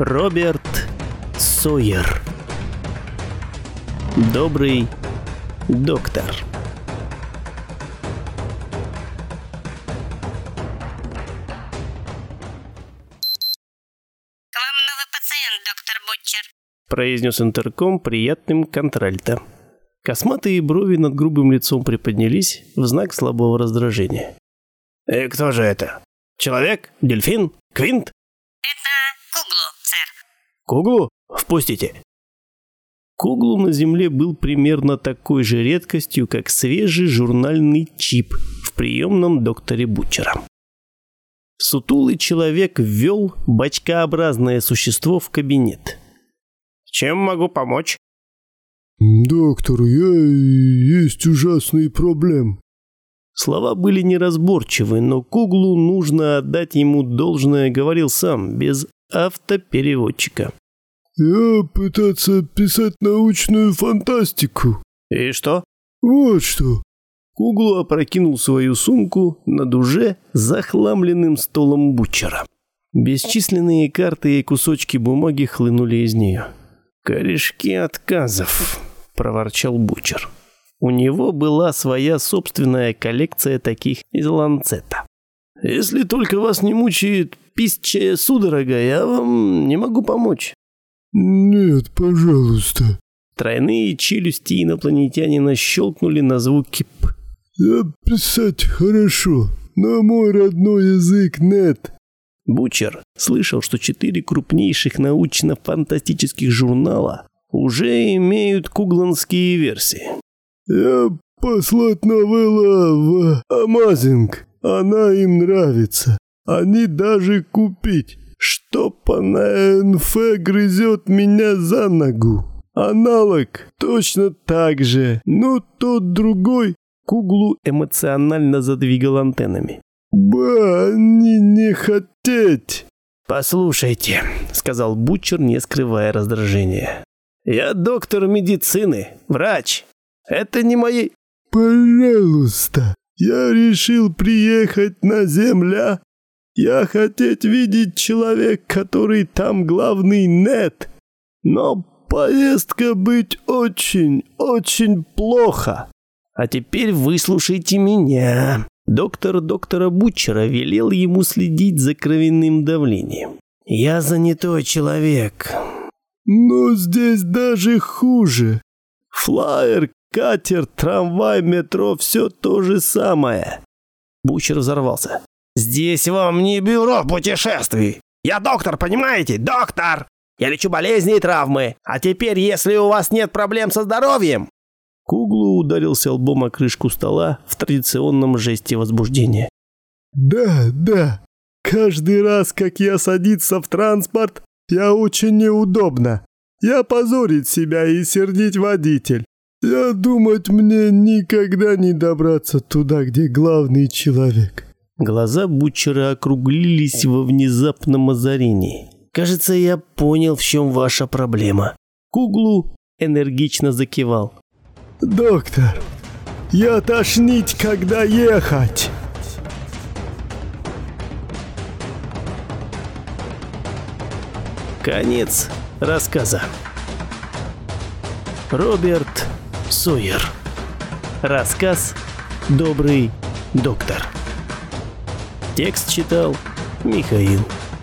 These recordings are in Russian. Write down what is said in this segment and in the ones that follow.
Роберт Сойер. Добрый доктор. К вам новый пациент, доктор Бутчер. произнес интерком приятным контральто. Косматые брови над грубым лицом приподнялись в знак слабого раздражения. «И кто же это? Человек? Дельфин? Квинт? Куглу? Впустите!» Куглу на Земле был примерно такой же редкостью, как свежий журнальный чип в приемном докторе Бутчера. Сутулый человек ввел бочкообразное существо в кабинет. «Чем могу помочь?» «Доктор, я есть ужасные проблемы. Слова были неразборчивы, но Куглу нужно отдать ему должное, говорил сам, без автопереводчика. Я пытаться писать научную фантастику. «И что?» Вот что. Куглу опрокинул свою сумку над уже захламленным столом Бутчера. Бесчисленные карты и кусочки бумаги хлынули из нее. «Корешки отказов», – проворчал Бутчер. У него была своя собственная коллекция таких из ланцета. «Если только вас не мучает писчая судорога, я вам не могу помочь». Нет, пожалуйста. Тройные челюсти инопланетянина щелкнули на звуки «п». Я писать хорошо, но мой родной язык нет. Бучер слышал, что четыре крупнейших научно-фантастических журнала уже имеют кугланские версии. Я послать новелла в Амазинг. Она им нравится. Они даже купить. Штопанная НФ грызет меня за ногу. Аналог точно так же, но тот другой Куглу эмоционально задвигал антеннами. Ба, они не хотеть. «Послушайте», — сказал Бутчер, не скрывая раздражения. «Я доктор медицины, врач. Это не мои...» Пожалуйста, я решил приехать на земля. Я хотеть видеть человек, который там главный нет. Но поездка быть очень, очень плохо. А теперь выслушайте меня. Доктор доктора Бутчера велел ему следить за кровяным давлением. Я занятой человек. Но здесь даже хуже. Флайер, катер, трамвай, метро – все то же самое. Бутчер взорвался. Здесь вам не бюро путешествий. Я доктор, понимаете? Доктор! Я лечу болезни и травмы. А теперь, если у вас нет проблем со здоровьем, Куглу ударился лбом о крышку стола в традиционном жесте возбуждения. Да, да. Каждый раз, как я садиться в транспорт, я очень неудобно. Я позорить себя и сердить водитель. Я думать мне никогда не добраться туда, где главный человек. Глаза Бутчера округлились во внезапном озарении. «Кажется, я понял, в чем ваша проблема». Куглу энергично закивал. Доктор, я тошнить, когда ехать. Конец рассказа. Роберт Сойер. Рассказ «Добрый доктор». Текст читал Михаил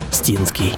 Стинский.